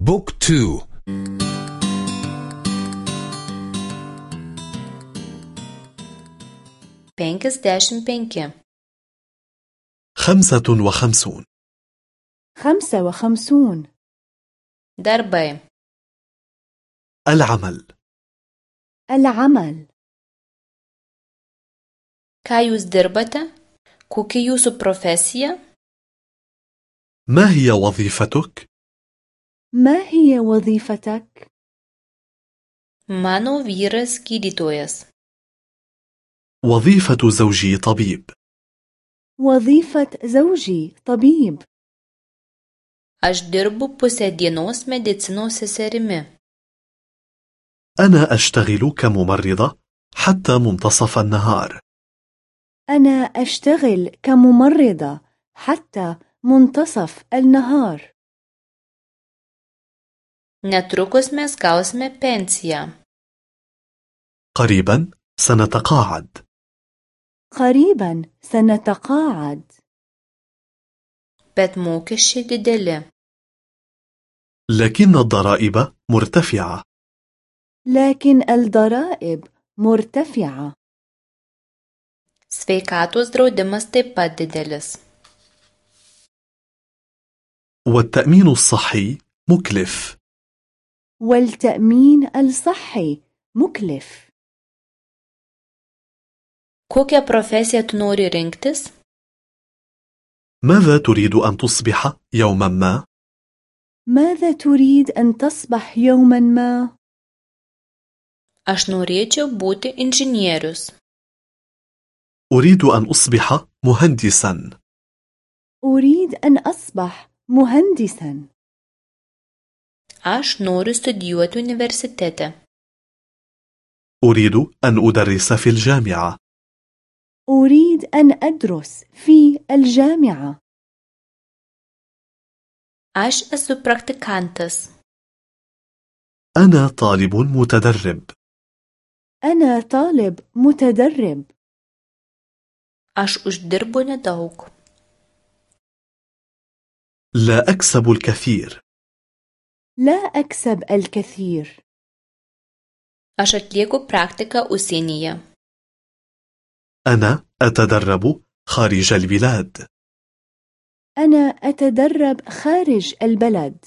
بوك تو. بنكس داشن بنك خمسة وخمسون. خمسة وخمسون. دربي العمل. العمل. كايوز دربتا كوكيوسو بروفاسيا ما هي وظيفتك؟ ما هي وظيفتك؟ mano vyras gydytojas وظيفة زوجي طبيب. وظيفة زوجي طبيب. Aš dirbu pusę dienos medicinos seserimi. أنا أشتغل كممرضة حتى منتصف النهار. أنا أشتغل كممرضة حتى منتصف النهار. Netrukus mes gausime pensiją قريبا سنتقاعد قريبا سنتقاعد bet mokesčiai dideli لكن الضرائب مرتفعة لكن الضرائب مرتفعة sveikatos draudimas taip pat didelis والتأمين الصحي مكلف والتأمين الصحي. مكلف. Kokią profesiją tu nori rinktis? ماذا تريد أن تصبح يوما ما؟ ماذا تريد أن تصبح يوما ما؟ aš norėčiau būti inžinierius. أريد أن أصبح مهندسا. أريد أن أصبح مهندسا. Aš noriu studijuoti universitete. أريد أن أدرس في الجامعة. أريد أن أدرس في الجامعة. Aš esu praktikantas. أنا طالب متدرب. أنا طالب متدرب. Aš uždirbu nedaug. لا أكسب الكثير. لا أكسب الكثير. aš atlieku praktiką užsienyje أنا أتدرب خارج البلاد. أنا أتدرب خارج البلد.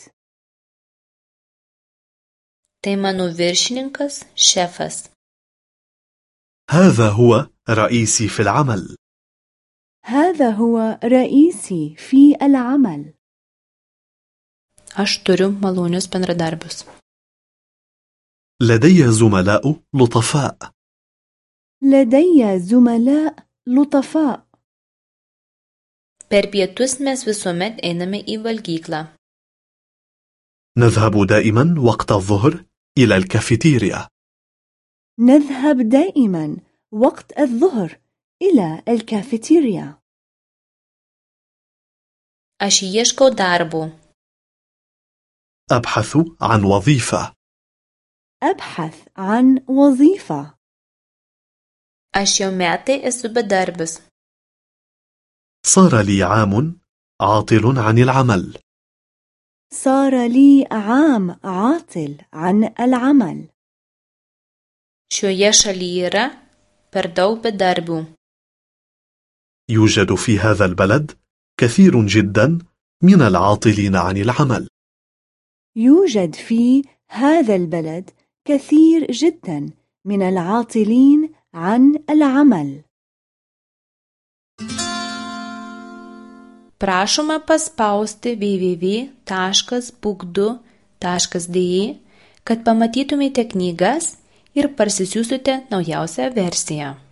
Tai mano viršininkas šefas هذا هو رئيسي في العمل. هذا هو رئيسي في العمل. Aš turiu malonius bendradarbius. لدي زملاء لطفاء. لدي زملاء لطفاء. Per pietus mes visuomet einame į valgyklą. نذهب دائما وقت الظهر إلى الكافيتيريا. نذهب دائما وقت الظهر إلى الكافيتيريا. Aš ieškau darbo. أبحث عن وظيفة. أبحث عن وظيفة. aš jau metai esu bedarbis صار لي عام عاطل عن العمل. صار لي عام عاطل عن العمل. šioje šalyje yra per daug bedarbių يوجد في هذا البلد كثير جدا من العاطلين عن العمل. يوجد في هذا البلد كثير جدا من العاطلين عن العمل prašoma paspausti www.book2.de kad pamatytumėte knygas ir parsisiųstumėte naujausią versiją